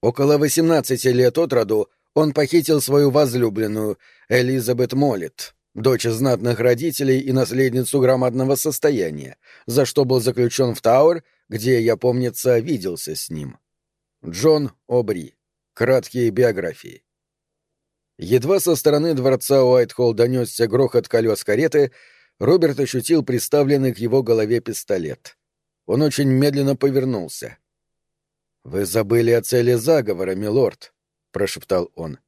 Около 18 лет от роду он похитил свою возлюбленную, Элизабет Моллет, дочь знатных родителей и наследницу громадного состояния, за что был заключен в Тауэр, где, я, помнится, виделся с ним. Джон Обри. Краткие биографии. Едва со стороны дворца Уайтхолл донесся грохот колес кареты, Роберт ощутил приставленный к его голове пистолет. Он очень медленно повернулся. «Вы забыли о цели заговора, милорд», — прошептал он.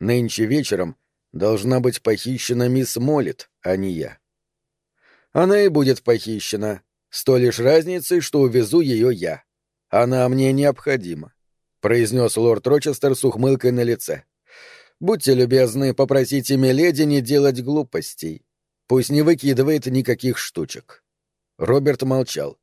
«Нынче вечером должна быть похищена мисс Моллит, а не я». «Она и будет похищена, с той лишь разницей, что увезу ее я. Она мне необходима», — произнес лорд Рочестер с ухмылкой на лице. Будьте любезны, попросите Миледи не делать глупостей. Пусть не выкидывает никаких штучек. Роберт молчал.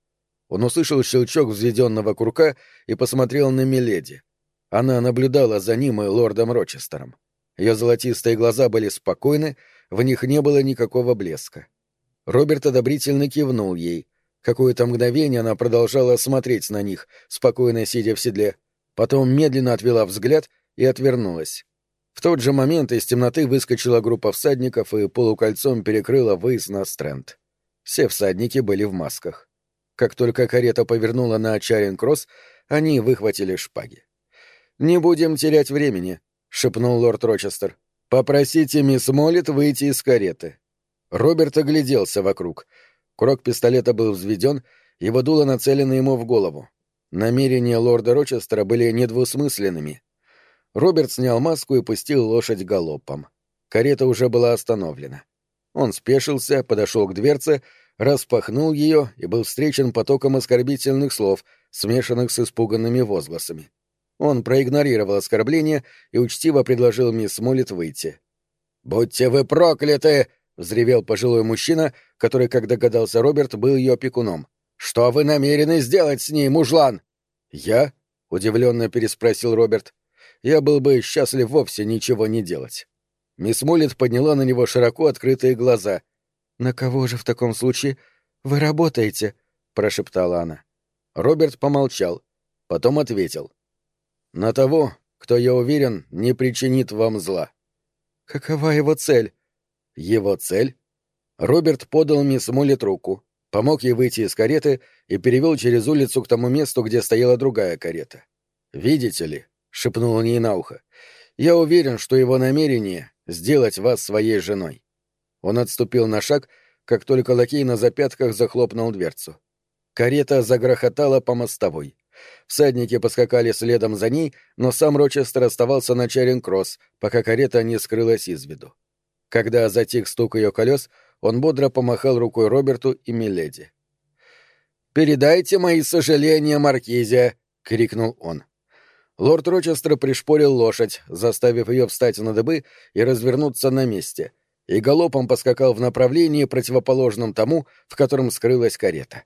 Он услышал щелчок взведенного курка и посмотрел на Миледи. Она наблюдала за ним и лордом Рочестером. Ее золотистые глаза были спокойны, в них не было никакого блеска. Роберт одобрительно кивнул ей. Какое-то мгновение она продолжала смотреть на них, спокойно сидя в седле. Потом медленно отвела взгляд и отвернулась. В тот же момент из темноты выскочила группа всадников и полукольцом перекрыла выезд на Стрэнд. Все всадники были в масках. Как только карета повернула на Чаринг-Кросс, они выхватили шпаги. «Не будем терять времени», — шепнул лорд Рочестер. «Попросите мисс Моллит выйти из кареты». Роберт огляделся вокруг. Курок пистолета был взведен, его дуло нацелено ему в голову. Намерения лорда Рочестера были недвусмысленными. Роберт снял маску и пустил лошадь галопом. Карета уже была остановлена. Он спешился, подошел к дверце, распахнул ее и был встречен потоком оскорбительных слов, смешанных с испуганными возгласами. Он проигнорировал оскорбление и учтиво предложил мисс Моллит выйти. «Будьте вы прокляты!» — взревел пожилой мужчина, который, как догадался Роберт, был ее опекуном. «Что вы намерены сделать с ней, мужлан?» «Я?» — удивленно переспросил Роберт я был бы счастлив вовсе ничего не делать. Мисс Муллет подняла на него широко открытые глаза. «На кого же в таком случае вы работаете?» — прошептала она. Роберт помолчал, потом ответил. «На того, кто, я уверен, не причинит вам зла». «Какова его цель?» «Его цель?» Роберт подал мисс Муллет руку, помог ей выйти из кареты и перевел через улицу к тому месту, где стояла другая карета. «Видите ли, — шепнул он ей на ухо. «Я уверен, что его намерение — сделать вас своей женой». Он отступил на шаг, как только лакей на запятках захлопнул дверцу. Карета загрохотала по мостовой. Всадники поскакали следом за ней, но сам Рочестер оставался на Чаринг-Кросс, пока карета не скрылась из виду. Когда затих стук ее колес, он бодро помахал рукой Роберту и Миледи. «Передайте мои сожаления, Маркизе!» — крикнул он. Лорд Рочестер пришпорил лошадь, заставив ее встать на дыбы и развернуться на месте, и галопом поскакал в направлении, противоположном тому, в котором скрылась карета.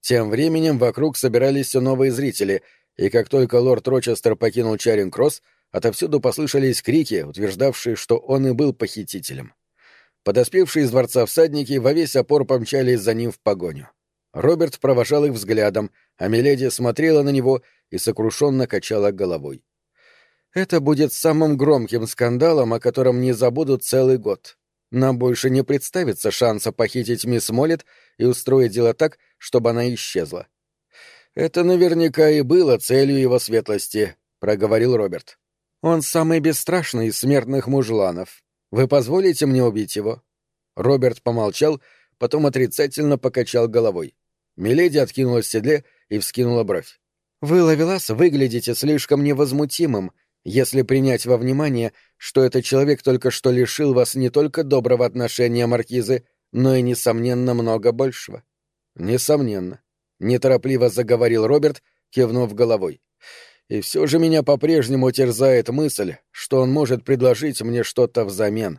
Тем временем вокруг собирались все новые зрители, и как только лорд Рочестер покинул Чаринг-Кросс, отовсюду послышались крики, утверждавшие, что он и был похитителем. Подоспевшие из дворца всадники во весь опор помчались за ним в погоню. Роберт провожал их взглядом, а Миледи смотрела на него и сокрушенно качала головой. «Это будет самым громким скандалом, о котором не забудут целый год. Нам больше не представится шанса похитить мисс Моллет и устроить дело так, чтобы она исчезла». «Это наверняка и было целью его светлости», — проговорил Роберт. «Он самый бесстрашный из смертных мужланов. Вы позволите мне убить его?» Роберт помолчал, потом отрицательно покачал головой. Миледи откинулась в седле и вскинула бровь. Вы, Лавелас, выглядите слишком невозмутимым, если принять во внимание, что этот человек только что лишил вас не только доброго отношения маркизы, но и, несомненно, много большего. Несомненно. Неторопливо заговорил Роберт, кивнув головой. И все же меня по-прежнему терзает мысль, что он может предложить мне что-то взамен.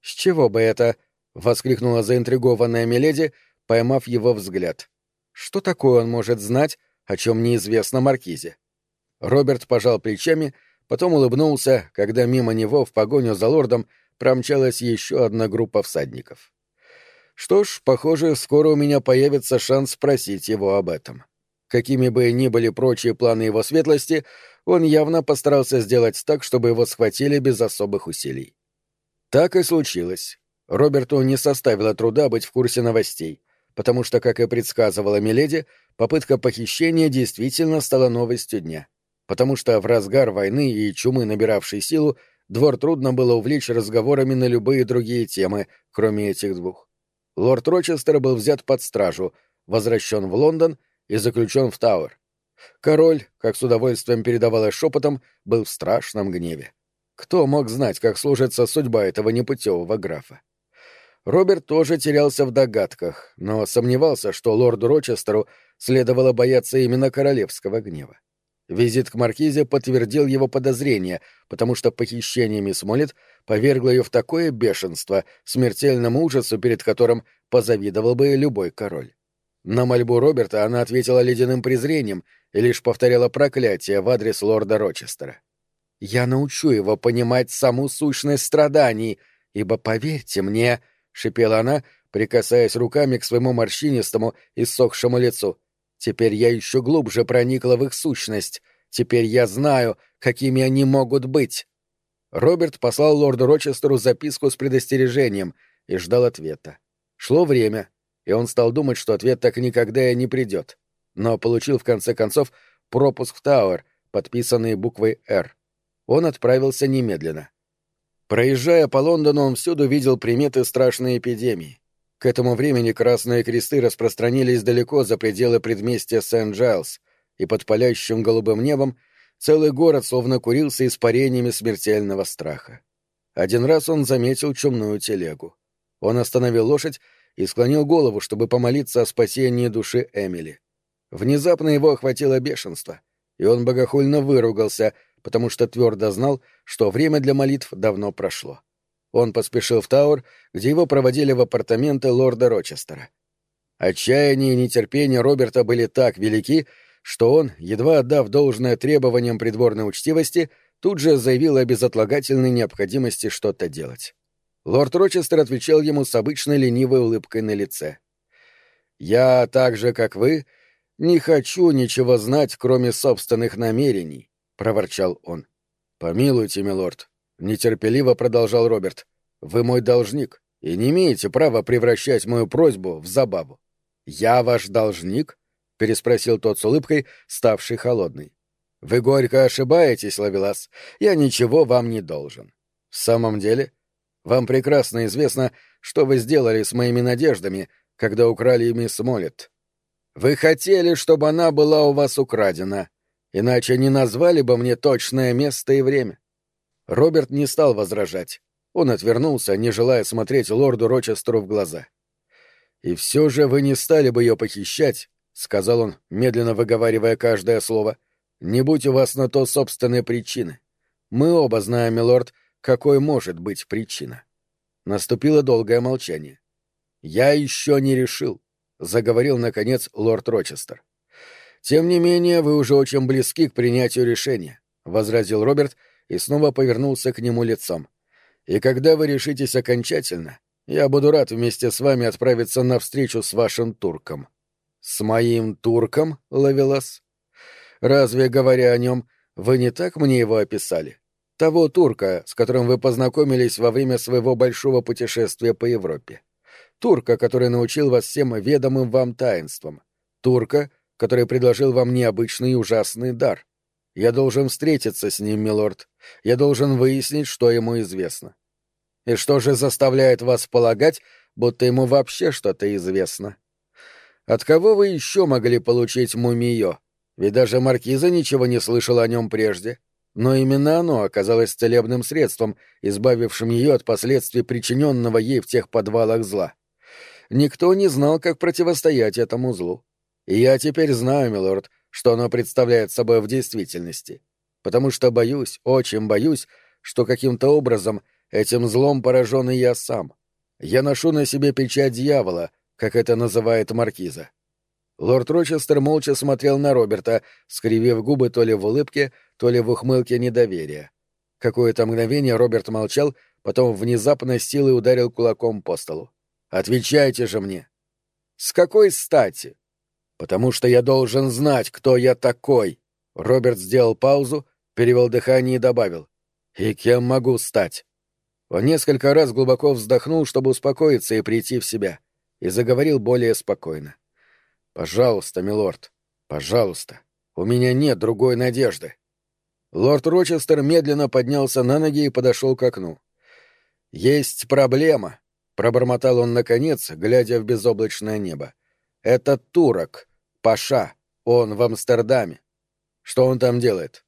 С чего бы это? воскликнула заинтригованная Миледи, поймав его взгляд. Что такое он может знать, о чем неизвестно Маркизе. Роберт пожал плечами, потом улыбнулся, когда мимо него в погоню за лордом промчалась еще одна группа всадников. Что ж, похоже, скоро у меня появится шанс спросить его об этом. Какими бы ни были прочие планы его светлости, он явно постарался сделать так, чтобы его схватили без особых усилий. Так и случилось. Роберту не составило труда быть в курсе новостей, потому что, как и предсказывала Миледи, попытка похищения действительно стала новостью дня. Потому что в разгар войны и чумы, набиравшей силу, двор трудно было увлечь разговорами на любые другие темы, кроме этих двух. Лорд Рочестер был взят под стражу, возвращен в Лондон и заключен в Тауэр. Король, как с удовольствием передавалось шепотом, был в страшном гневе. Кто мог знать, как сложится судьба этого непутевого графа? Роберт тоже терялся в догадках, но сомневался, что лорду Рочестеру следовало бояться именно королевского гнева. Визит к Маркизе подтвердил его подозрения, потому что похищение мисс Моллет повергло ее в такое бешенство, смертельному ужасу, перед которым позавидовал бы любой король. На мольбу Роберта она ответила ледяным презрением и лишь повторяла проклятие в адрес лорда Рочестера. «Я научу его понимать саму сущность страданий, ибо, поверьте мне, — шипела она, прикасаясь руками к своему морщинистому и сохшему лицу, — теперь я еще глубже проникла в их сущность, теперь я знаю, какими они могут быть». Роберт послал лорду Рочестеру записку с предостережением и ждал ответа. Шло время, и он стал думать, что ответ так никогда и не придет. Но получил в конце концов пропуск в Тауэр, подписанный буквой «Р». Он отправился немедленно. Проезжая по Лондону, он всюду видел приметы страшной эпидемии. К этому времени красные кресты распространились далеко за пределы предместья Сент-Джайлс, и под палящим голубым небом целый город словно курился испарениями смертельного страха. Один раз он заметил чумную телегу. Он остановил лошадь и склонил голову, чтобы помолиться о спасении души Эмили. Внезапно его охватило бешенство, и он богохульно выругался, потому что твердо знал, что время для молитв давно прошло. Он поспешил в Тауэр, где его проводили в апартаменты лорда Рочестера. Отчаяние и нетерпение Роберта были так велики, что он, едва отдав должное требованиям придворной учтивости, тут же заявил о безотлагательной необходимости что-то делать. Лорд Рочестер отвечал ему с обычной ленивой улыбкой на лице. «Я, так же, как вы, не хочу ничего знать, кроме собственных намерений», — проворчал он. «Помилуйте, милорд», — нетерпеливо продолжал Роберт. «Вы мой должник и не имеете права превращать мою просьбу в забаву». «Я ваш должник?» — переспросил тот с улыбкой, ставший холодной. «Вы горько ошибаетесь, Лавелас. Я ничего вам не должен». «В самом деле?» Вам прекрасно известно, что вы сделали с моими надеждами, когда украли мисс Моллет. Вы хотели, чтобы она была у вас украдена, иначе не назвали бы мне точное место и время. Роберт не стал возражать. Он отвернулся, не желая смотреть лорду Рочестеру в глаза. «И все же вы не стали бы ее похищать», — сказал он, медленно выговаривая каждое слово, — «не будь у вас на то собственной причины. Мы оба знаем, милорд, какой может быть причина. Наступило долгое молчание. «Я еще не решил», — заговорил, наконец, лорд Рочестер. «Тем не менее, вы уже очень близки к принятию решения», — возразил Роберт и снова повернулся к нему лицом. «И когда вы решитесь окончательно, я буду рад вместе с вами отправиться на встречу с вашим турком». «С моим турком, Лавелас? Разве, говоря о нем, вы не так мне его описали?» Того турка, с которым вы познакомились во время своего большого путешествия по Европе. Турка, который научил вас всем ведомым вам таинствам. Турка, который предложил вам необычный и ужасный дар. Я должен встретиться с ним, милорд. Я должен выяснить, что ему известно. И что же заставляет вас полагать, будто ему вообще что-то известно? От кого вы еще могли получить мумиё? Ведь даже маркиза ничего не слышал о нем прежде. — но именно оно оказалось целебным средством, избавившим ее от последствий причиненного ей в тех подвалах зла. Никто не знал, как противостоять этому злу. И я теперь знаю, милорд, что оно представляет собой в действительности. Потому что боюсь, очень боюсь, что каким-то образом этим злом поражен и я сам. Я ношу на себе печать дьявола, как это называет маркиза. Лорд Рочестер молча смотрел на Роберта, скривив губы то ли в улыбке, то ли в ухмылке недоверия. Какое-то мгновение Роберт молчал, потом внезапно силой ударил кулаком по столу. «Отвечайте же мне!» «С какой стати?» «Потому что я должен знать, кто я такой!» Роберт сделал паузу перевел дыхание и добавил. «И кем могу стать?» Он несколько раз глубоко вздохнул, чтобы успокоиться и прийти в себя, и заговорил более спокойно. «Пожалуйста, милорд, пожалуйста, у меня нет другой надежды». Лорд Рочестер медленно поднялся на ноги и подошел к окну. «Есть проблема», — пробормотал он наконец, глядя в безоблачное небо. «Это турок, Паша, он в Амстердаме. Что он там делает?»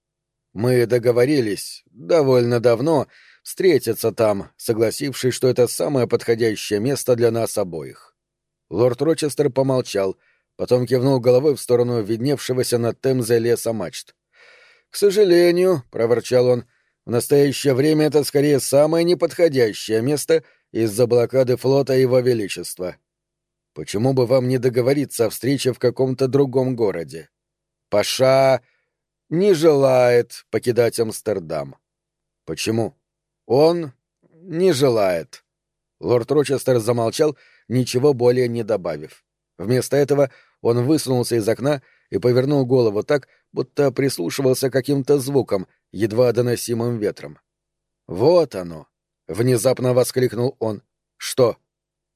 «Мы договорились довольно давно встретиться там, согласившись, что это самое подходящее место для нас обоих». Лорд Рочестер помолчал, потом кивнул головой в сторону видневшегося над Темзой леса мачт. «К сожалению», — проворчал он, — «в настоящее время это скорее самое неподходящее место из-за блокады флота Его Величества. Почему бы вам не договориться о встрече в каком-то другом городе? Паша не желает покидать Амстердам. Почему? Он не желает. Лорд Рочестер замолчал, ничего более не добавив. Вместо этого он высунулся из окна и повернул голову так, будто прислушивался к каким-то звукам, едва доносимым ветром. «Вот оно!» — внезапно воскликнул он. «Что?»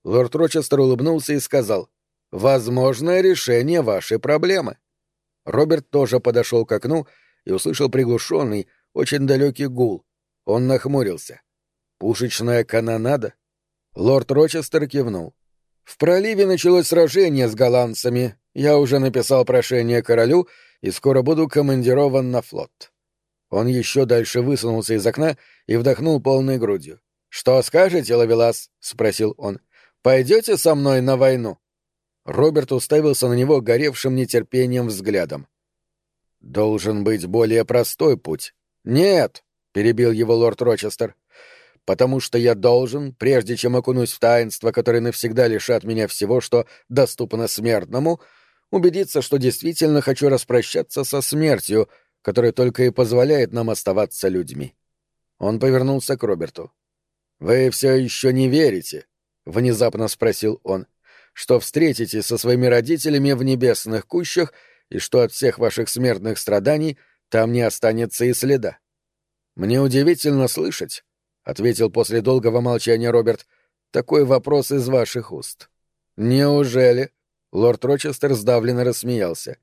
Лорд Рочестер улыбнулся и сказал. «Возможное решение вашей проблемы». Роберт тоже подошел к окну и услышал приглушенный, очень далекий гул. Он нахмурился. «Пушечная канонада?» Лорд Рочестер кивнул. В проливе началось сражение с голландцами. Я уже написал прошение королю и скоро буду командирован на флот. Он еще дальше высунулся из окна и вдохнул полной грудью. «Что скажете, Лавелас?» — спросил он. «Пойдете со мной на войну?» Роберт уставился на него горевшим нетерпением взглядом. «Должен быть более простой путь». «Нет», — перебил его лорд Рочестер потому что я должен, прежде чем окунусь в таинство, которое навсегда лишат меня всего, что доступно смертному, убедиться, что действительно хочу распрощаться со смертью, которая только и позволяет нам оставаться людьми. Он повернулся к Роберту. «Вы все еще не верите?» — внезапно спросил он. «Что встретитесь со своими родителями в небесных кущах и что от всех ваших смертных страданий там не останется и следа?» Мне удивительно слышать, ответил после долгого молчания Роберт. Такой вопрос из ваших уст. Неужели? Лорд Рочестер сдавленно рассмеялся.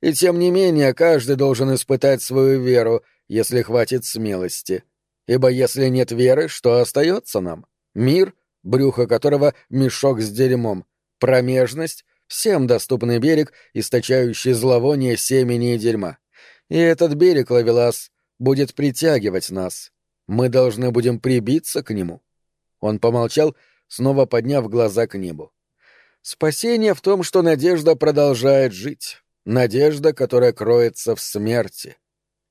И тем не менее, каждый должен испытать свою веру, если хватит смелости. Ибо если нет веры, что остается нам? Мир, брюхо которого мешок с дерьмом, промежность, всем доступный берег, источающий зловоние семени и дерьма. И этот берег, Лавелас, будет притягивать нас. Мы должны будем прибиться к нему. Он помолчал, снова подняв глаза к небу. Спасение в том, что надежда продолжает жить. Надежда, которая кроется в смерти.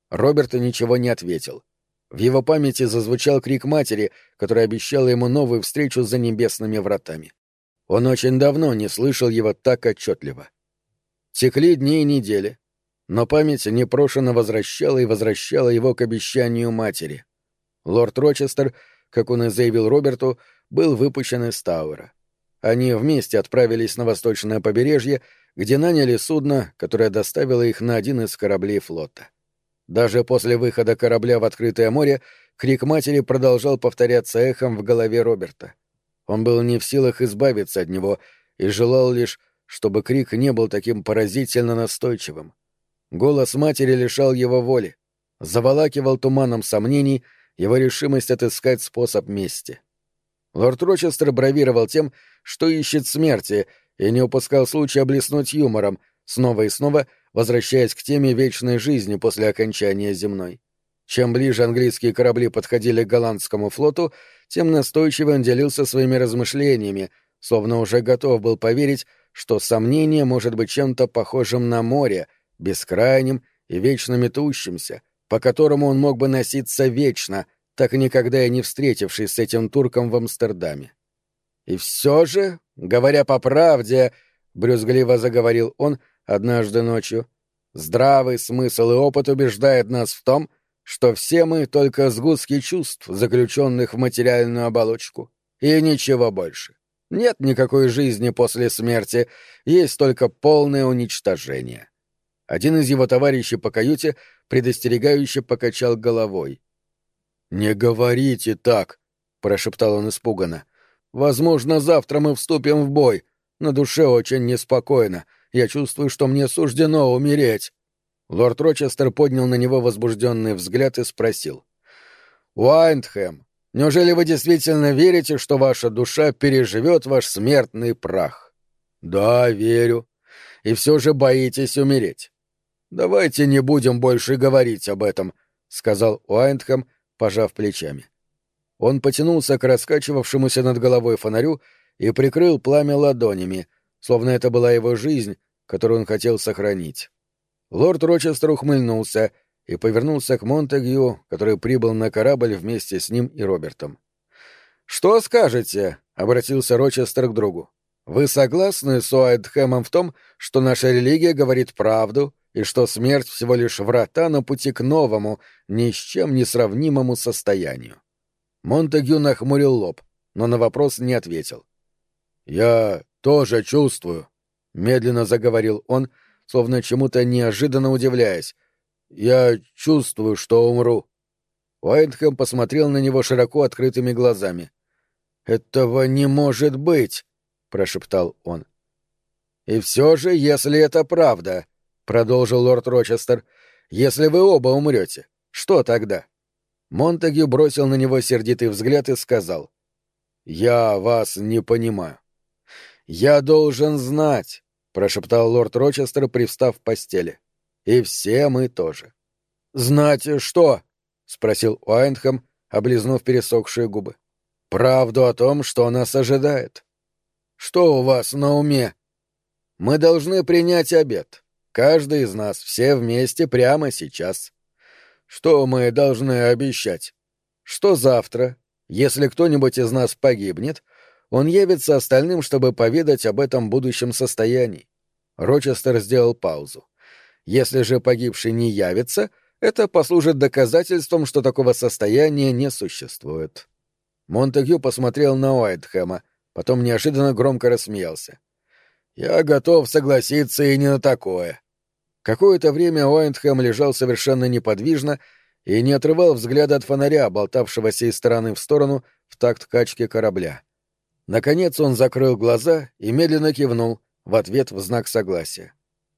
Роберт ничего не ответил. В его памяти зазвучал крик матери, которая обещала ему новую встречу за небесными вратами. Он очень давно не слышал его так отчетливо. Текли дни и недели, но память непрошенно возвращала и возвращала его к обещанию матери. Лорд Рочестер, как он и заявил Роберту, был выпущен из Тауэра. Они вместе отправились на восточное побережье, где наняли судно, которое доставило их на один из кораблей флота. Даже после выхода корабля в открытое море крик матери продолжал повторяться эхом в голове Роберта. Он был не в силах избавиться от него и желал лишь, чтобы крик не был таким поразительно настойчивым. Голос матери лишал его воли, заволакивал туманом сомнений — его решимость отыскать способ мести. Лорд Рочестер бравировал тем, что ищет смерти, и не упускал случая блеснуть юмором, снова и снова возвращаясь к теме вечной жизни после окончания земной. Чем ближе английские корабли подходили к голландскому флоту, тем настойчиво он делился своими размышлениями, словно уже готов был поверить, что сомнение может быть чем-то похожим на море, бескрайним и вечно метущимся, по которому он мог бы носиться вечно, так никогда и не встретившись с этим турком в Амстердаме. И все же, говоря по правде, брюзгливо заговорил он однажды ночью, здравый смысл и опыт убеждает нас в том, что все мы только сгустки чувств, заключенных в материальную оболочку, и ничего больше. Нет никакой жизни после смерти, есть только полное уничтожение. Один из его товарищей по каюте предостерегающе покачал головой. «Не говорите так!» — прошептал он испуганно. «Возможно, завтра мы вступим в бой. На душе очень неспокойно. Я чувствую, что мне суждено умереть». Лорд Рочестер поднял на него возбужденный взгляд и спросил. «Уайндхэм, неужели вы действительно верите, что ваша душа переживет ваш смертный прах?» «Да, верю. И все же боитесь умереть». «Давайте не будем больше говорить об этом», — сказал Уайндхэм, пожав плечами. Он потянулся к раскачивавшемуся над головой фонарю и прикрыл пламя ладонями, словно это была его жизнь, которую он хотел сохранить. Лорд Рочестер ухмыльнулся и повернулся к Монтегю, который прибыл на корабль вместе с ним и Робертом. «Что скажете?» — обратился Рочестер к другу. «Вы согласны с Уайтхэмом в том, что наша религия говорит правду и что смерть всего лишь врата на пути к новому, ни с чем не сравнимому состоянию?» Монтегю нахмурил лоб, но на вопрос не ответил. «Я тоже чувствую», — медленно заговорил он, словно чему-то неожиданно удивляясь. «Я чувствую, что умру». Уайтхэм посмотрел на него широко открытыми глазами. «Этого не может быть!» — прошептал он. «И все же, если это правда», — продолжил лорд Рочестер, — «если вы оба умрете, что тогда?» Монтегю бросил на него сердитый взгляд и сказал. «Я вас не понимаю». «Я должен знать», — прошептал лорд Рочестер, привстав в постели. «И все мы тоже». «Знать что?» — спросил Уайндхэм, облизнув пересохшие губы. «Правду о том, что нас ожидает». «Что у вас на уме?» «Мы должны принять обед. Каждый из нас, все вместе, прямо сейчас. Что мы должны обещать? Что завтра, если кто-нибудь из нас погибнет, он явится остальным, чтобы поведать об этом будущем состоянии. Рочестер сделал паузу. Если же погибший не явится, это послужит доказательством, что такого состояния не существует. Монтегю посмотрел на Уайтхэма, потом неожиданно громко рассмеялся. «Я готов согласиться и не на такое. Какое-то время Уайндхэм лежал совершенно неподвижно и не отрывал взгляда от фонаря, болтавшегося из стороны в сторону в такт качки корабля. Наконец он закрыл глаза и медленно кивнул в ответ в знак согласия.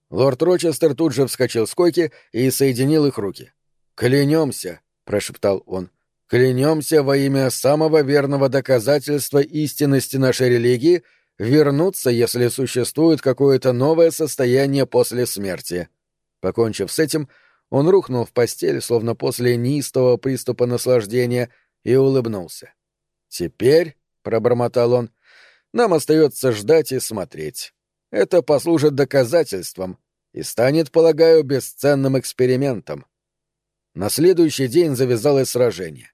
Лорд Рочестер тут же вскочил с койки и соединил их руки. «Клянемся», — прошептал он, — «клянемся во имя самого верного доказательства истинности нашей религии — вернуться, если существует какое-то новое состояние после смерти. Покончив с этим, он рухнул в постель, словно после неистового приступа наслаждения, и улыбнулся. «Теперь», — пробормотал он, — «нам остается ждать и смотреть. Это послужит доказательством и станет, полагаю, бесценным экспериментом». На следующий день завязалось сражение.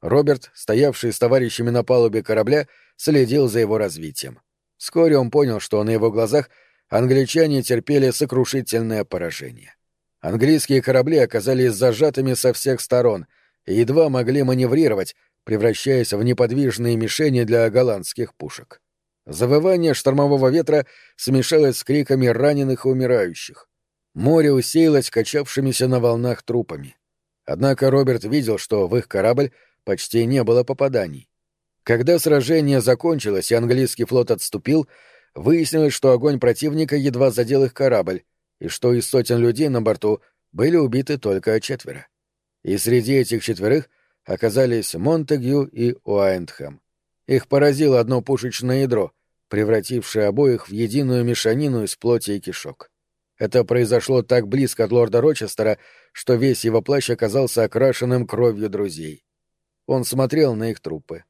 Роберт, стоявший с товарищами на палубе корабля, следил за его развитием. Вскоре он понял, что на его глазах англичане терпели сокрушительное поражение. Английские корабли оказались зажатыми со всех сторон и едва могли маневрировать, превращаясь в неподвижные мишени для голландских пушек. Завывание штормового ветра смешалось с криками раненых и умирающих. Море усеялось качавшимися на волнах трупами. Однако Роберт видел, что в их корабль почти не было попаданий. Когда сражение закончилось и английский флот отступил, выяснилось, что огонь противника едва задел их корабль, и что из сотен людей на борту были убиты только четверо. И среди этих четверых оказались Монтегю и Уайндхэм. Их поразило одно пушечное ядро, превратившее обоих в единую мешанину из плоти и кишок. Это произошло так близко от лорда Рочестера, что весь его плащ оказался окрашенным кровью друзей. Он смотрел на их трупы.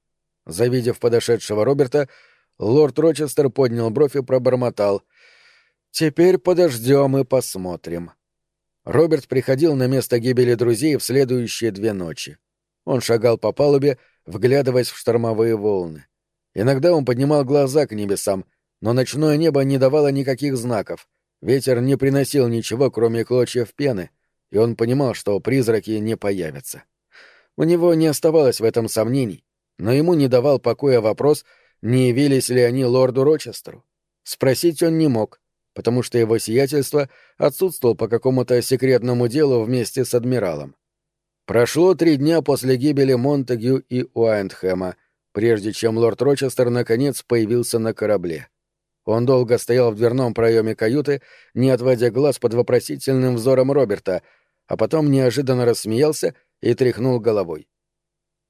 Завидев подошедшего Роберта, лорд Рочестер поднял бровь и пробормотал. «Теперь подождем и посмотрим». Роберт приходил на место гибели друзей в следующие две ночи. Он шагал по палубе, вглядываясь в штормовые волны. Иногда он поднимал глаза к небесам, но ночное небо не давало никаких знаков. Ветер не приносил ничего, кроме клочьев пены, и он понимал, что призраки не появятся. У него не оставалось в этом сомнений, но ему не давал покоя вопрос, не явились ли они лорду Рочестеру. Спросить он не мог, потому что его сиятельство отсутствовал по какому-то секретному делу вместе с адмиралом. Прошло три дня после гибели Монтегю и Уайндхэма, прежде чем лорд Рочестер наконец появился на корабле. Он долго стоял в дверном проеме каюты, не отводя глаз под вопросительным взором Роберта, а потом неожиданно рассмеялся и тряхнул головой.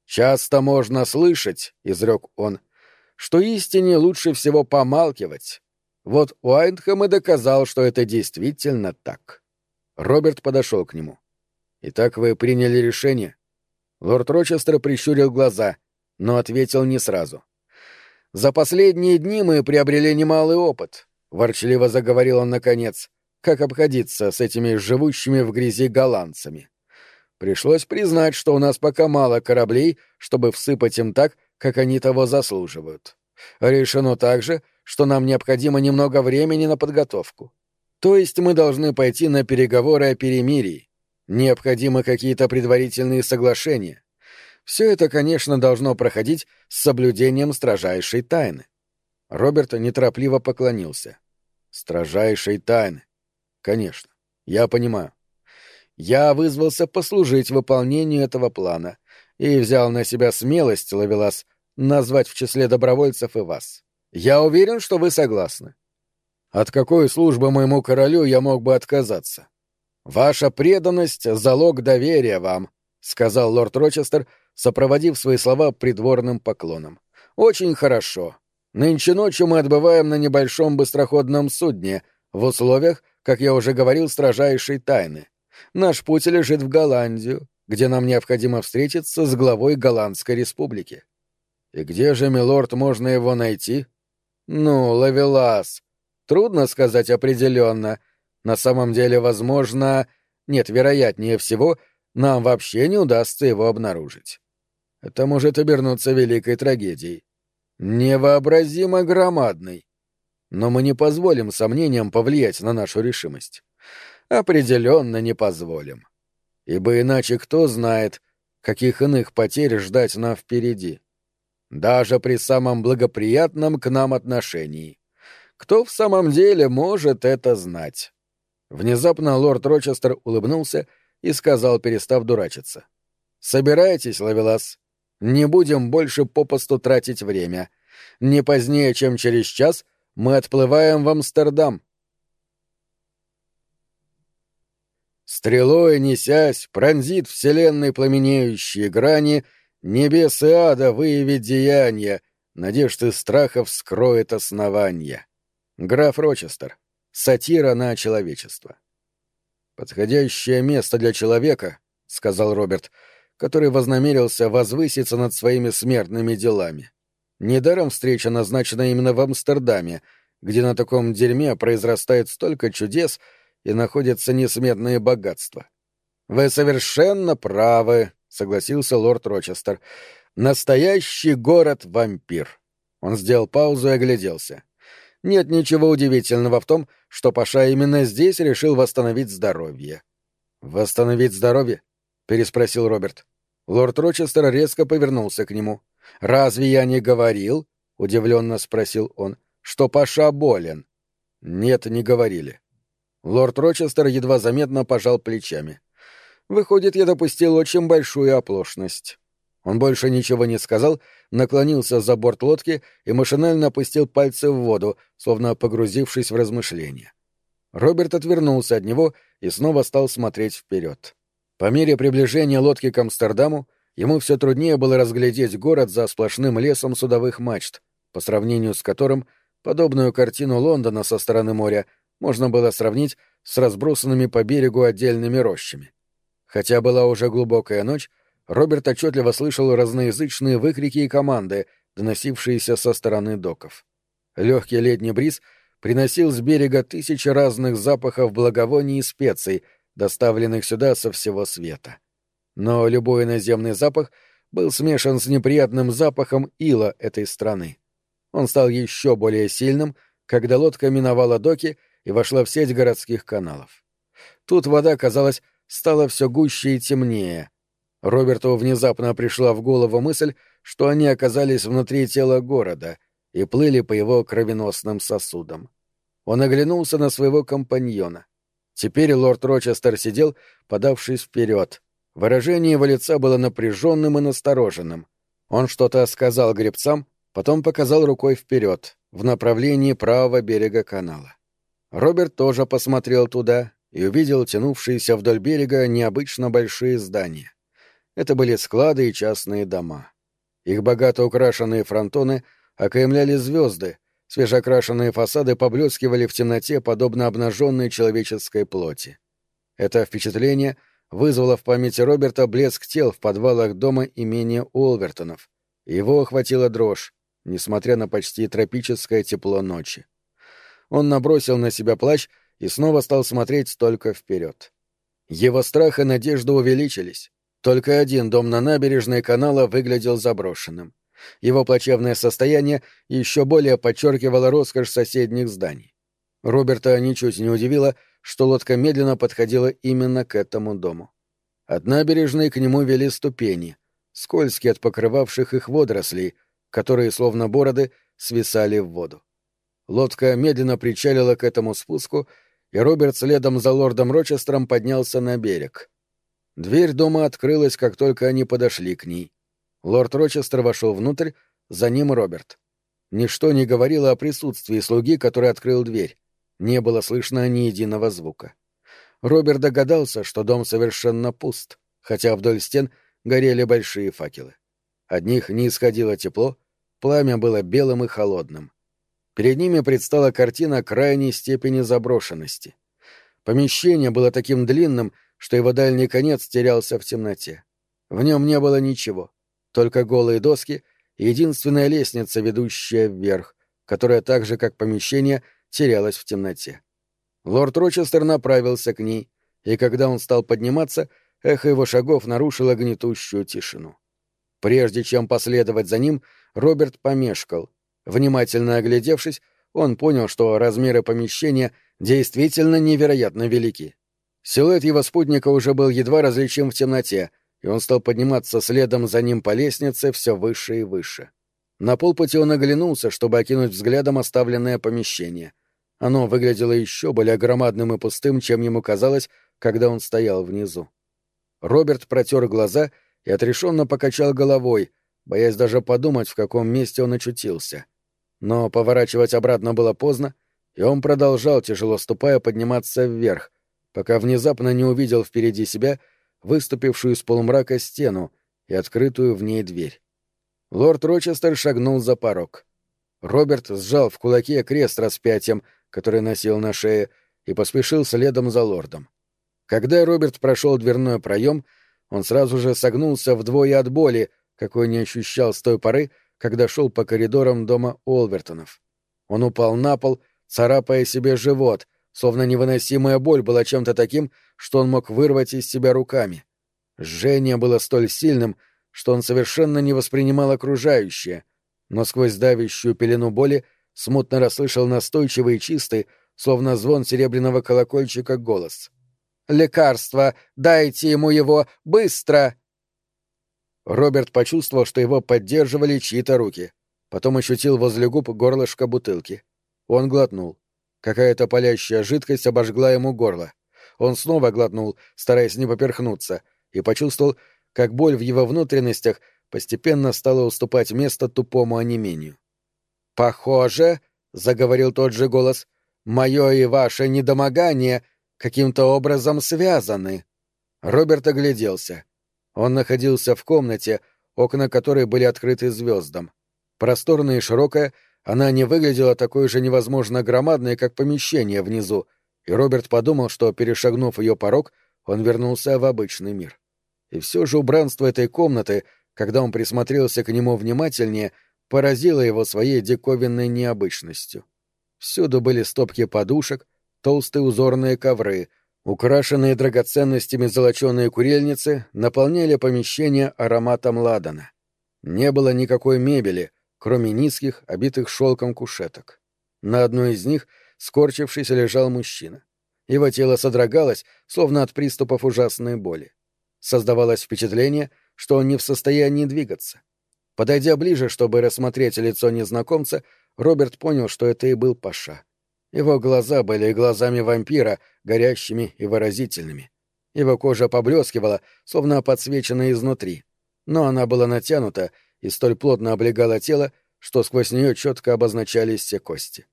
«Часто можно слышать», — изрек он, — «что истине лучше всего помалкивать. Вот Уайндхэм и доказал, что это действительно так». Роберт подошел к нему. «Итак, вы приняли решение?» Лорд Рочестер прищурил глаза, но ответил не сразу. «За последние дни мы приобрели немалый опыт», — ворчливо заговорил он наконец, — «как обходиться с этими живущими в грязи голландцами. Пришлось признать, что у нас пока мало кораблей, чтобы всыпать им так, как они того заслуживают. Решено также, что нам необходимо немного времени на подготовку. То есть мы должны пойти на переговоры о перемирии. Необходимы какие-то предварительные соглашения. Все это, конечно, должно проходить с соблюдением строжайшей тайны. Роберт неторопливо поклонился. Строжайшей тайны. Конечно, я понимаю. Я вызвался послужить выполнению этого плана и взял на себя смелость, Лавелас, назвать в числе добровольцев и вас. Я уверен, что вы согласны. От какой службы моему королю я мог бы отказаться? Ваша преданность — залог доверия вам, — сказал лорд Рочестер, сопроводив свои слова придворным поклоном. Очень хорошо. Нынче ночью мы отбываем на небольшом быстроходном судне, в условиях, как я уже говорил, строжайшей тайны. Наш путь лежит в Голландию, где нам необходимо встретиться с главой Голландской республики. И где же, милорд, можно его найти? Ну, Лавелас. Трудно сказать определенно. На самом деле, возможно... Нет, вероятнее всего, нам вообще не удастся его обнаружить. Это может обернуться великой трагедией. Невообразимо громадной. Но мы не позволим сомнениям повлиять на нашу решимость определенно не позволим. Ибо иначе кто знает, каких иных потерь ждать нам впереди. Даже при самом благоприятном к нам отношении. Кто в самом деле может это знать? Внезапно лорд Рочестер улыбнулся и сказал, перестав дурачиться. «Собирайтесь, Лавелас. Не будем больше попосту тратить время. Не позднее, чем через час, мы отплываем в Амстердам. Стрелой несясь, пронзит вселенной пламенеющие грани, небес и ада выявит деяния, надежды страхов скроет основания. Граф Рочестер. Сатира на человечество. «Подходящее место для человека», — сказал Роберт, который вознамерился возвыситься над своими смертными делами. Недаром встреча назначена именно в Амстердаме, где на таком дерьме произрастает столько чудес — и находятся несметные богатства. Вы совершенно правы, согласился лорд Рочестер. Настоящий город-вампир. Он сделал паузу и огляделся. Нет ничего удивительного в том, что Паша именно здесь решил восстановить здоровье. «Восстановить здоровье?» — переспросил Роберт. Лорд Рочестер резко повернулся к нему. «Разве я не говорил?» — удивленно спросил он. «Что Паша болен?» «Нет, не говорили. Лорд Рочестер едва заметно пожал плечами. Выходит, я допустил очень большую оплошность. Он больше ничего не сказал, наклонился за борт лодки и машинально опустил пальцы в воду, словно погрузившись в размышления. Роберт отвернулся от него и снова стал смотреть вперед. По мере приближения лодки к Амстердаму ему все труднее было разглядеть город за сплошным лесом судовых мачт, по сравнению с которым подобную картину Лондона со стороны моря — можно было сравнить с разбросанными по берегу отдельными рощами. Хотя была уже глубокая ночь, Роберт отчетливо слышал разноязычные выкрики и команды, доносившиеся со стороны доков. Легкий летний бриз приносил с берега тысячи разных запахов благовоний и специй, доставленных сюда со всего света. Но любой наземный запах был смешан с неприятным запахом ила этой страны. Он стал еще более сильным, когда лодка миновала доки — и вошла в сеть городских каналов. Тут вода, казалось, стала все гуще и темнее. Роберту внезапно пришла в голову мысль, что они оказались внутри тела города и плыли по его кровеносным сосудам. Он оглянулся на своего компаньона. Теперь лорд Рочестер сидел, подавшись вперед. Выражение его лица было напряженным и настороженным. Он что-то сказал гребцам, потом показал рукой вперед, в направлении правого берега канала. Роберт тоже посмотрел туда и увидел тянувшиеся вдоль берега необычно большие здания. Это были склады и частные дома. Их богато украшенные фронтоны окаймляли звезды, свежеокрашенные фасады поблескивали в темноте, подобно обнаженной человеческой плоти. Это впечатление вызвало в памяти Роберта блеск тел в подвалах дома имения Уолвертонов. Его охватила дрожь, несмотря на почти тропическое тепло ночи. Он набросил на себя плащ и снова стал смотреть только вперед. Его страх и надежда увеличились. Только один дом на набережной канала выглядел заброшенным. Его плачевное состояние еще более подчеркивало роскошь соседних зданий. Роберта ничуть не удивило, что лодка медленно подходила именно к этому дому. От набережной к нему вели ступени, скользкие от покрывавших их водорослей, которые, словно бороды, свисали в воду. Лодка медленно причалила к этому спуску, и Роберт следом за лордом Рочестером поднялся на берег. Дверь дома открылась, как только они подошли к ней. Лорд Рочестер вошел внутрь, за ним Роберт. Ничто не говорило о присутствии слуги, который открыл дверь. Не было слышно ни единого звука. Роберт догадался, что дом совершенно пуст, хотя вдоль стен горели большие факелы. От них не исходило тепло, пламя было белым и холодным. Перед ними предстала картина крайней степени заброшенности. Помещение было таким длинным, что его дальний конец терялся в темноте. В нем не было ничего, только голые доски и единственная лестница, ведущая вверх, которая так же, как помещение, терялась в темноте. Лорд Рочестер направился к ней, и когда он стал подниматься, эхо его шагов нарушило гнетущую тишину. Прежде чем последовать за ним, Роберт помешкал. Внимательно оглядевшись, он понял, что размеры помещения действительно невероятно велики. Силуэт его спутника уже был едва различим в темноте, и он стал подниматься следом за ним по лестнице все выше и выше. На полпути он оглянулся, чтобы окинуть взглядом оставленное помещение. Оно выглядело еще более громадным и пустым, чем ему казалось, когда он стоял внизу. Роберт протер глаза и отрешенно покачал головой, боясь даже подумать, в каком месте он очутился. Но поворачивать обратно было поздно, и он продолжал, тяжело ступая, подниматься вверх, пока внезапно не увидел впереди себя выступившую из полумрака стену и открытую в ней дверь. Лорд Рочестер шагнул за порог. Роберт сжал в кулаке крест распятием, который носил на шее, и поспешил следом за лордом. Когда Роберт прошел дверной проем, он сразу же согнулся вдвое от боли, какой не ощущал с той поры, когда шел по коридорам дома Олвертонов. Он упал на пол, царапая себе живот, словно невыносимая боль была чем-то таким, что он мог вырвать из себя руками. Жжение было столь сильным, что он совершенно не воспринимал окружающее, но сквозь давящую пелену боли смутно расслышал настойчивый и чистый, словно звон серебряного колокольчика, голос. «Лекарство! Дайте ему его! Быстро!» Роберт почувствовал, что его поддерживали чьи-то руки. Потом ощутил возле губ горлышко бутылки. Он глотнул. Какая-то палящая жидкость обожгла ему горло. Он снова глотнул, стараясь не поперхнуться, и почувствовал, как боль в его внутренностях постепенно стала уступать место тупому онемению. «Похоже», — заговорил тот же голос, — «мое и ваше недомогание каким-то образом связаны». Роберт огляделся. Он находился в комнате, окна которой были открыты звездам. Просторная и широкая, она не выглядела такой же невозможно громадной, как помещение внизу, и Роберт подумал, что, перешагнув ее порог, он вернулся в обычный мир. И все же убранство этой комнаты, когда он присмотрелся к нему внимательнее, поразило его своей диковинной необычностью. Всюду были стопки подушек, толстые узорные ковры, украшенные драгоценностями золоченые курильницы наполняли помещение ароматом ладана. Не было никакой мебели, кроме низких, обитых шелком кушеток. На одной из них — скорчившись, лежал мужчина. Его тело содрогалось, словно от приступов ужасной боли. Создавалось впечатление, что он не в состоянии двигаться. Подойдя ближе, чтобы рассмотреть лицо незнакомца, Роберт понял, что это и был Паша. Его глаза были глазами вампира, горящими и выразительными. Его кожа поблескивала, словно подсвеченная изнутри. Но она была натянута и столь плотно облегала тело, что сквозь нее четко обозначались все кости.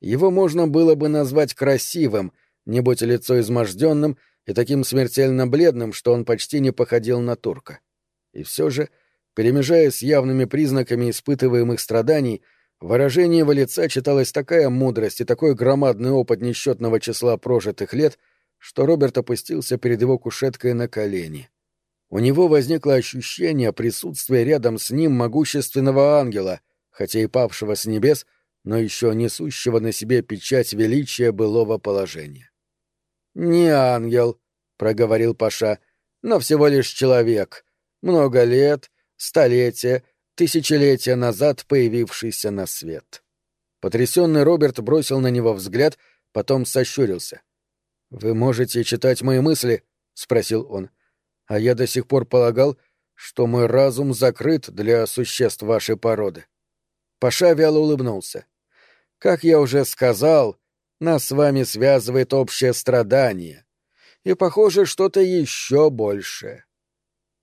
Его можно было бы назвать красивым, не будь лицо изможденным и таким смертельно бледным, что он почти не походил на турка. И все же, перемежаясь явными признаками испытываемых страданий, выражение его лица читалась такая мудрость и такой громадный опыт несчетного числа прожитых лет, что Роберт опустился перед его кушеткой на колени. У него возникло ощущение присутствия рядом с ним могущественного ангела, хотя и павшего с небес, но еще несущего на себе печать величия былого положения. «Не ангел», — проговорил Паша, — «но всего лишь человек, много лет, столетия, тысячелетия назад появившийся на свет. Потрясенный Роберт бросил на него взгляд, потом сощурился. «Вы можете читать мои мысли?» — спросил он. «А я до сих пор полагал, что мой разум закрыт для существ вашей породы». Паша вяло улыбнулся. «Как я уже сказал, нас с вами связывает общее страдание. И, похоже, что-то еще большее.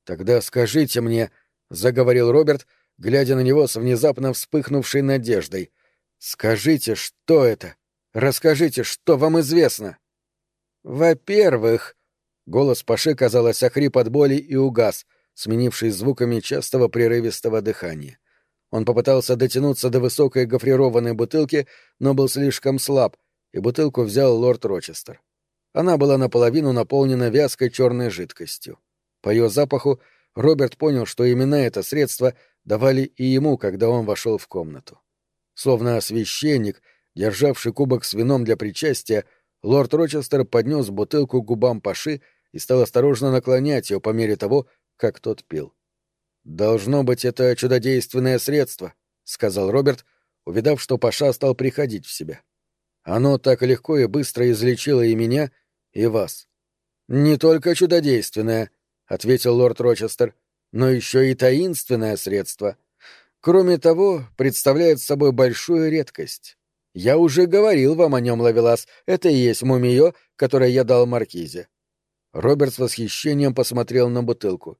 «Тогда скажите мне», — заговорил Роберт, глядя на него с внезапно вспыхнувшей надеждой, — «скажите, что это? Расскажите, что вам известно?» «Во-первых...» — голос Паши, казалось, охрип от боли и угас, сменившись звуками частого прерывистого дыхания. Он попытался дотянуться до высокой гофрированной бутылки, но был слишком слаб, и бутылку взял лорд Рочестер. Она была наполовину наполнена вязкой черной жидкостью. По ее запаху Роберт понял, что именно это средство давали и ему, когда он вошел в комнату. Словно священник, державший кубок с вином для причастия, лорд Рочестер поднес бутылку к губам Паши и стал осторожно наклонять ее по мере того, как тот пил. «Должно быть, это чудодейственное средство», — сказал Роберт, увидав, что Паша стал приходить в себя. «Оно так легко и быстро излечило и меня, и вас». «Не только чудодейственное», — ответил лорд Рочестер, — но еще и таинственное средство. Кроме того, представляет собой большую редкость. Я уже говорил вам о нем, Лавелас, это и есть мумиё, которое я дал Маркизе. Роберт с восхищением посмотрел на бутылку.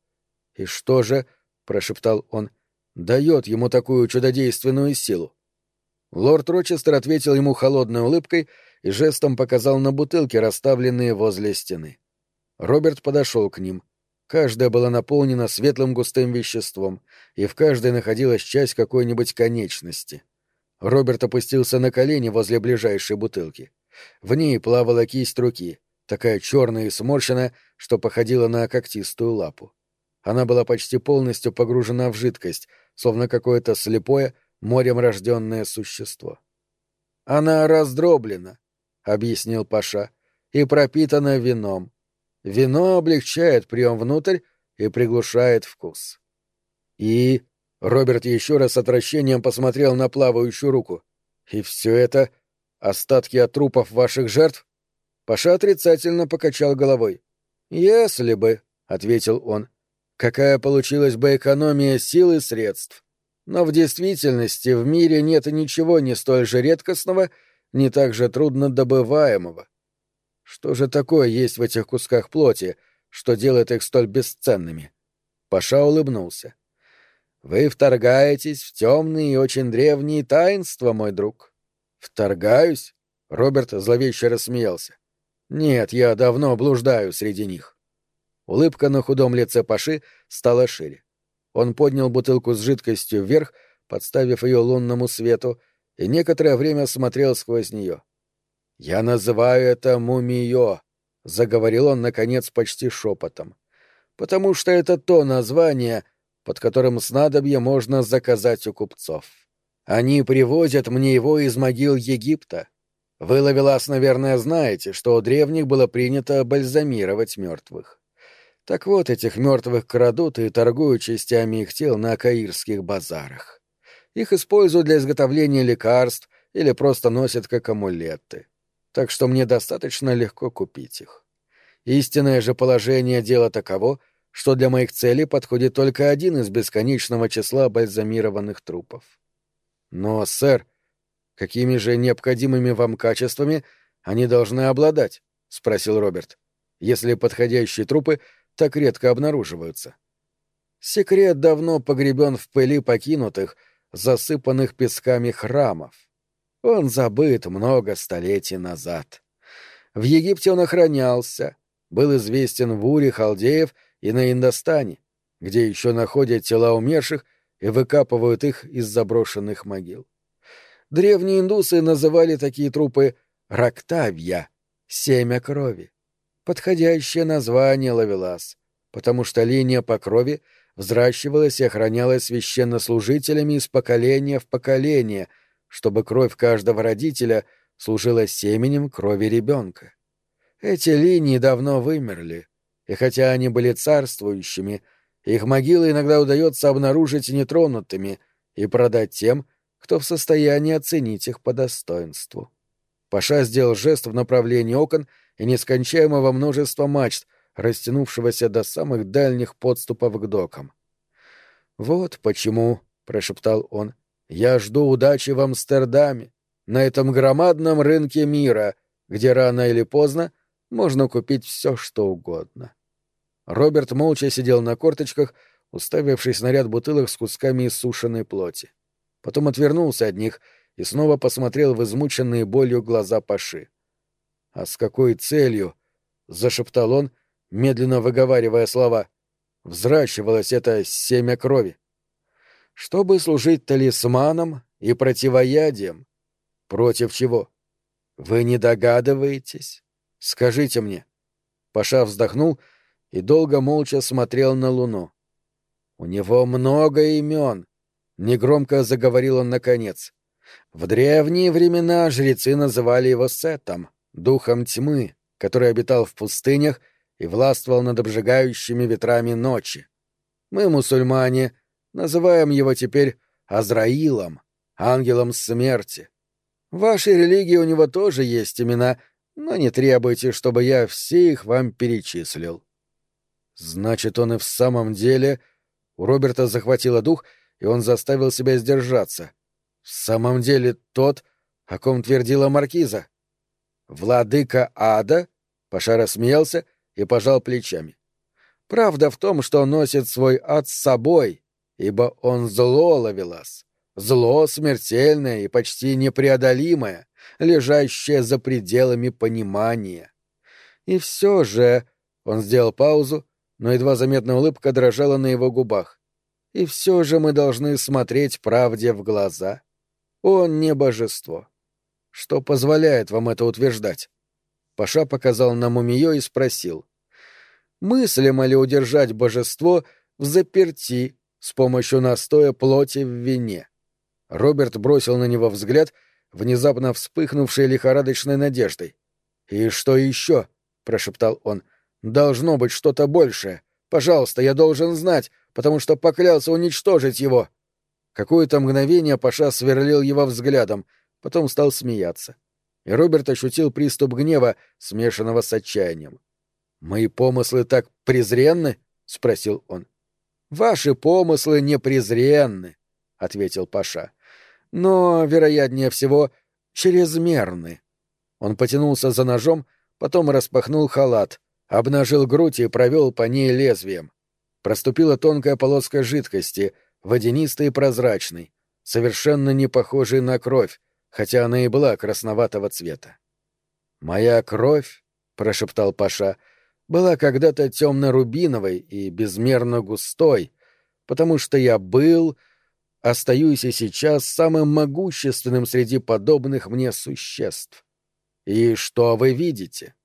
«И что же?» — прошептал он. «Дает ему такую чудодейственную силу». Лорд Рочестер ответил ему холодной улыбкой и жестом показал на бутылки, расставленные возле стены. Роберт подошел к ним. Каждая была наполнена светлым густым веществом, и в каждой находилась часть какой-нибудь конечности. Роберт опустился на колени возле ближайшей бутылки. В ней плавала кисть руки, такая черная и сморщенная, что походила на когтистую лапу. Она была почти полностью погружена в жидкость, словно какое-то слепое, морем рожденное существо. «Она раздроблена», — объяснил Паша, — «и пропитана вином. Вино облегчает прием внутрь и приглушает вкус. И... Роберт еще раз с отвращением посмотрел на плавающую руку. И все это — остатки от трупов ваших жертв? Паша отрицательно покачал головой. «Если бы», — ответил он, — «какая получилась бы экономия сил и средств. Но в действительности в мире нет ничего не столь же редкостного, не так же трудно добываемого. Что же такое есть в этих кусках плоти, что делает их столь бесценными? Паша улыбнулся. Вы вторгаетесь в темные и очень древние таинства, мой друг. Вторгаюсь? Роберт зловеще рассмеялся. Нет, я давно блуждаю среди них. Улыбка на худом лице Паши стала шире. Он поднял бутылку с жидкостью вверх, подставив ее лунному свету, и некоторое время смотрел сквозь нее. «Я называю это мумиё», — заговорил он, наконец, почти шепотом. «Потому что это то название, под которым снадобье можно заказать у купцов. Они привозят мне его из могил Египта. Вы, Лавелас, наверное, знаете, что у древних было принято бальзамировать мертвых. Так вот, этих мертвых крадут и торгуют частями их тел на каирских базарах. Их используют для изготовления лекарств или просто носят как амулеты так что мне достаточно легко купить их. Истинное же положение дела таково, что для моих целей подходит только один из бесконечного числа бальзамированных трупов. Но, сэр, Какими же необходимыми вам качествами они должны обладать? — спросил Роберт. — Если подходящие трупы так редко обнаруживаются. Секрет давно погребен в пыли покинутых, засыпанных песками храмов. Он забыт много столетий назад. В Египте он охранялся, был известен в Уре халдеев и на Индостане, где еще находят тела умерших и выкапывают их из заброшенных могил. Древние индусы называли такие трупы «рактавья» — «семя крови». Подходящее название ловелас, потому что линия по крови взращивалась и охранялась священнослужителями из поколения в поколение, чтобы кровь каждого родителя служила семенем крови ребенка. Эти линии давно вымерли, и хотя они были царствующими, их могилы иногда удается обнаружить нетронутыми и продать тем, кто в состоянии оценить их по достоинству. Паша сделал жест в направлении окон и нескончаемого множества мачт, растянувшегося до самых дальних подступов к докам. «Вот почему», — прошептал он, — «я жду удачи в Амстердаме, на этом громадном рынке мира, где рано или поздно можно купить все, что угодно». Роберт молча сидел на корточках, уставившись на ряд бутылок с кусками иссушенной плоти. Потом отвернулся от них и снова посмотрел в измученные болью глаза Паши. «А с какой целью?» — зашептал он, медленно выговаривая слова. «Взращивалось это семя крови. Чтобы служить талисманом и противоядием. Против чего? Вы не догадываетесь? Скажите мне». Паша вздохнул и долго молча смотрел на луну. «У него много имен», — негромко заговорил он наконец. «В древние времена жрецы называли его Сетом, духом тьмы, который обитал в пустынях и властвовал над обжигающими ветрами ночи. Мы, мусульмане, называем его теперь Азраилом, ангелом смерти. В вашей религии у него тоже есть имена, но не требуйте, чтобы я все их вам перечислил. Значит, он и в самом деле... У Роберта захватило дух, и он заставил себя сдержаться. В самом деле тот, о ком твердила маркиза. «Владыка ада?» — Паша рассмеялся и пожал плечами. «Правда в том, что носит свой ад с собой, ибо он зло, Лавелас. Зло смертельное и почти непреодолимое, лежащее за пределами понимания. И все же...» — он сделал паузу, но едва заметная улыбка дрожала на его губах. «И все же мы должны смотреть правде в глаза. Он не божество. Что позволяет вам это утверждать?» Паша показал на мумиё и спросил. «Мыслимо ли удержать божество в заперти с помощью настоя плоти в вине?» Роберт бросил на него взгляд, внезапно вспыхнувший лихорадочной надеждой. «И что еще?» — прошептал он. — Должно быть что-то большее. Пожалуйста, я должен знать, потому что поклялся уничтожить его. Какое-то мгновение Паша сверлил его взглядом, потом стал смеяться. И Роберт ощутил приступ гнева, смешанного с отчаянием. «Мои помыслы так презренны?» — спросил он. «Ваши помыслы не презренны», — ответил Паша. «Но, вероятнее всего, чрезмерны». Он потянулся за ножом, потом распахнул халат, обнажил грудь и провел по ней лезвием. Проступила тонкая полоска жидкости, водянистой и прозрачной, совершенно не похожей на кровь, хотя она и была красноватого цвета. «Моя кровь», — прошептал Паша, — «была когда-то темно-рубиновой и безмерно густой, потому что я был, остаюсь и сейчас самым могущественным среди подобных мне существ. И что вы видите?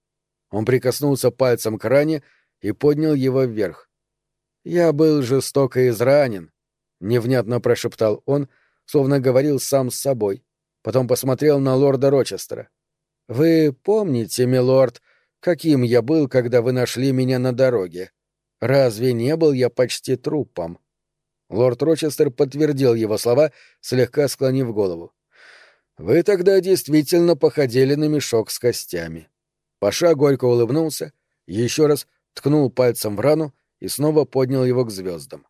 Он прикоснулся пальцем к ране и поднял его вверх. «Я был жестоко изранен», — невнятно прошептал он, словно говорил сам с собой. Потом посмотрел на лорда Рочестера. «Вы помните, милорд, каким я был, когда вы нашли меня на дороге? Разве не был я почти трупом?» Лорд Рочестер подтвердил его слова, слегка склонив голову. «Вы тогда действительно походили на мешок с костями. Паша горько улыбнулся, еще раз ткнул пальцем в рану и снова поднял его к звездам.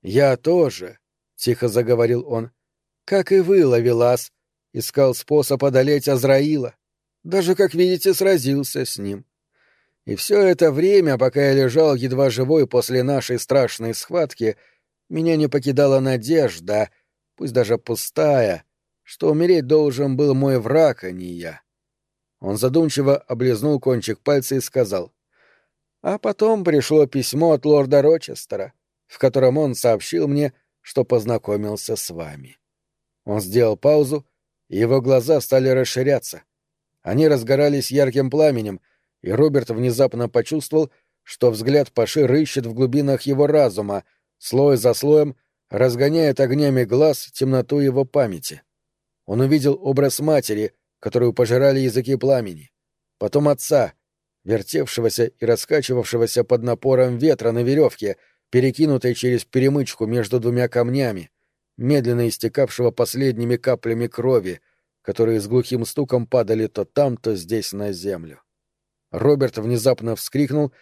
«Я тоже», — тихо заговорил он, — «как и вы, Лавелас, искал способ одолеть Азраила. Даже, как видите, сразился с ним. И все это время, пока я лежал едва живой после нашей страшной схватки, меня не покидала надежда, пусть даже пустая, что умереть должен был мой враг, а не я. Он задумчиво облизнул кончик пальца и сказал. А потом пришло письмо от лорда Рочестера, в котором он сообщил мне, что познакомился с вами. Он сделал паузу, и его глаза стали расширяться. Они разгорались ярким пламенем, и Роберт внезапно почувствовал, что взгляд Паши рыщет в глубинах его разума, слой за слоем разгоняет огнями глаз темноту его памяти. Он увидел образ матери, которую пожирали языки пламени, потом отца, вертевшегося и раскачивавшегося под напором ветра на веревке, перекинутой через перемычку между двумя камнями, медленно истекавшего последними каплями крови, которые с глухим стуком падали то там, то здесь на землю. Роберт внезапно вскрикнул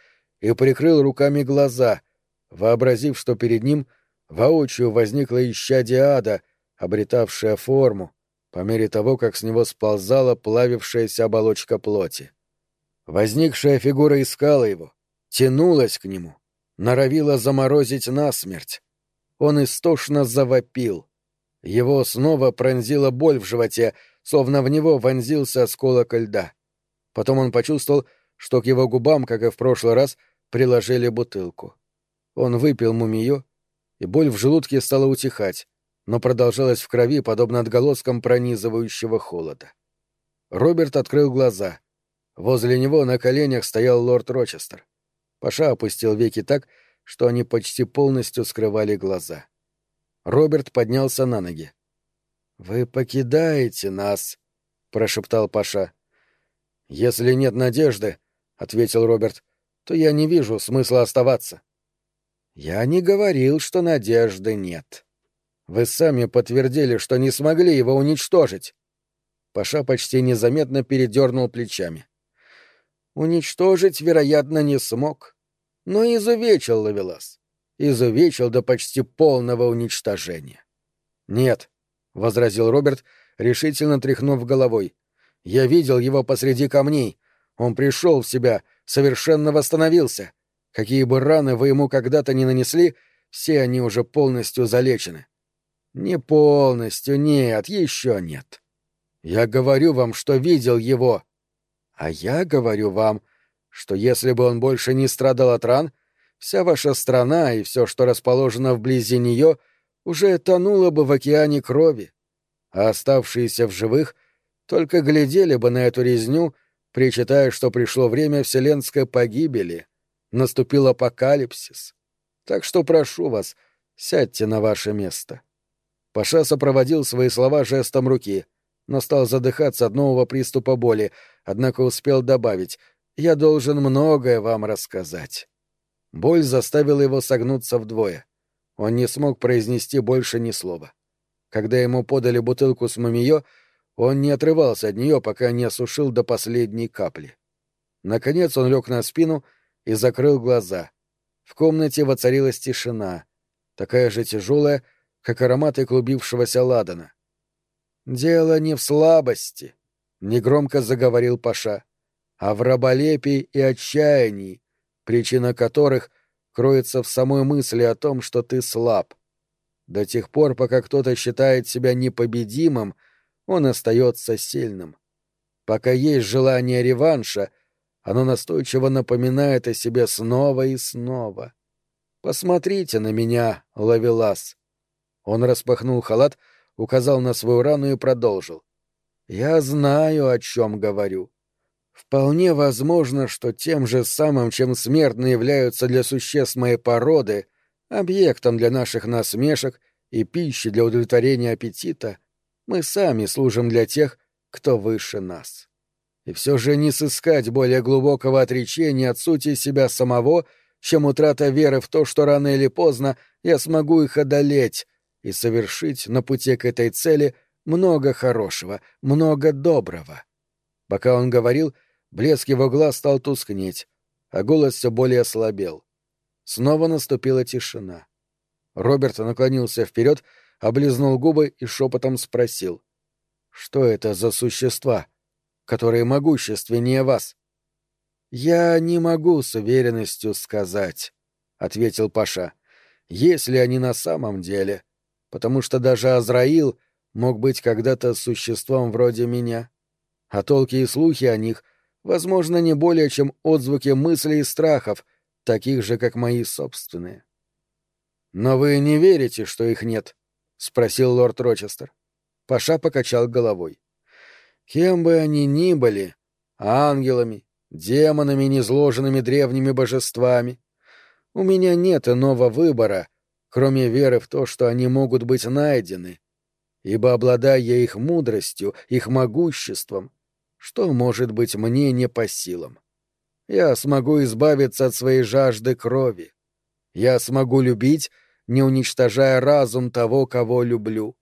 и прикрыл руками глаза, вообразив, что перед ним воочию возникла исчадие ада, обретавшая форму, по мере того, как с него сползала плавившаяся оболочка плоти. Возникшая фигура искала его, тянулась к нему, норовила заморозить насмерть. Он истошно завопил. Его снова пронзила боль в животе, словно в него вонзился осколок льда. Потом он почувствовал, что к его губам, как и в прошлый раз, приложили бутылку. Он выпил мумию, и боль в желудке стала утихать, но продолжалась в крови, подобно отголоскам пронизывающего холода. Роберт открыл глаза. Возле него на коленях стоял лорд Рочестер. Паша опустил веки так, что они почти полностью скрывали глаза. Роберт поднялся на ноги. «Вы покидаете нас», — прошептал Паша. «Если нет надежды», — ответил Роберт, — «то я не вижу смысла оставаться». «Я не говорил, что надежды нет. Вы сами подтвердили, что не смогли его уничтожить». Паша почти незаметно передернул плечами. «Уничтожить, вероятно, не смог, но изувечил Лавелас. Изувечил до почти полного уничтожения». «Нет», — возразил Роберт, решительно тряхнув головой. «Я видел его посреди камней, он пришел в себя, совершенно восстановился. Какие бы раны вы ему когда-то не нанесли, все они уже полностью залечены. Не полностью, нет, еще нет. Я говорю вам, что видел его. А я говорю вам, что если бы он больше не страдал от ран, вся ваша страна и все, что расположено вблизи нее, уже тонуло бы в океане крови, а оставшиеся в живых только глядели бы на эту резню — причитая, что пришло время вселенской погибели, наступил апокалипсис. Так что прошу вас, сядьте на ваше место. Паша сопроводил свои слова жестом руки, но стал задыхаться от нового приступа боли, однако успел добавить «Я должен многое вам рассказать». Боль заставила его согнуться вдвое. Он не смог произнести больше ни слова. Когда ему подали бутылку с мумиё, он не отрывался от нее, пока не осушил до последней капли. Наконец он лег на спину и закрыл глаза. В комнате воцарилась тишина, такая же тяжелая, как ароматы клубившегося ладана. «Дело не в слабости», — негромко заговорил Паша, — «а в раболепии и отчаянии, причина которых кроется в самой мысли о том, что ты слаб. До тех пор, пока кто-то считает себя непобедимым, — он остается сильным. Пока есть желание реванша, оно настойчиво напоминает о себе снова и снова. «Посмотрите на меня, Лавелас!» Он распахнул халат, указал на свою рану и продолжил. «Я знаю, о чем говорю. Вполне возможно, что тем же самым, чем смертные являются для существ моей породы, объектом для наших насмешек и пищи для удовлетворения аппетита, мы сами служим для тех, кто выше нас. И все же не сыскать более глубокого отречения от сути себя самого, чем утрата веры в то, что рано или поздно я смогу их одолеть и совершить на пути к этой цели много хорошего, много доброго. Пока он говорил, блеск его глаз стал тускнеть, а голос все более ослабел. Снова наступила тишина. Роберт наклонился вперед облизнул губы и шепотом спросил. Что это за существа, которые могущественнее вас? Я не могу с уверенностью сказать, ответил Паша. Если они на самом деле, потому что даже Азраил мог быть когда-то существом вроде меня. А толки и слухи о них, возможно, не более чем отзвуки мыслей и страхов, таких же, как мои собственные. «Но вы не верите, что их нет?» — спросил лорд Рочестер. Паша покачал головой. «Кем бы они ни были, ангелами, демонами, незложенными древними божествами, у меня нет иного выбора, кроме веры в то, что они могут быть найдены, ибо, обладая их мудростью, их могуществом, что может быть мне не по силам? Я смогу избавиться от своей жажды крови. Я смогу любить, не уничтожая разум того, кого люблю.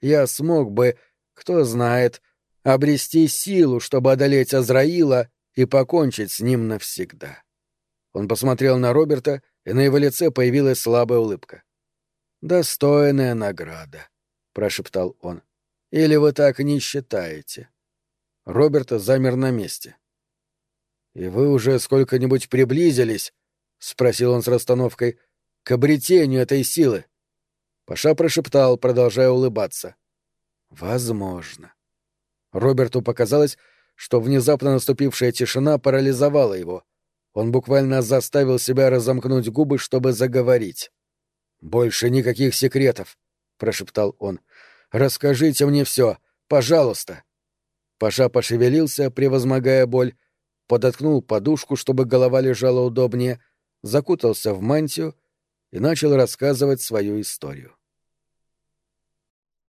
Я смог бы, кто знает, обрести силу, чтобы одолеть Азраила и покончить с ним навсегда. Он посмотрел на Роберта, и на его лице появилась слабая улыбка. «Достойная награда», — прошептал он. «Или вы так не считаете?» Роберта замер на месте. «И вы уже сколько-нибудь приблизились?» — спросил он с расстановкой. «К обретению этой силы». Паша прошептал, продолжая улыбаться. «Возможно». Роберту показалось, что внезапно наступившая тишина парализовала его. Он буквально заставил себя разомкнуть губы, чтобы заговорить. «Больше никаких секретов», — прошептал он. «Расскажите мне все, пожалуйста». Паша пошевелился, превозмогая боль, подоткнул подушку, чтобы голова лежала удобнее, закутался в мантию и начал рассказывать свою историю.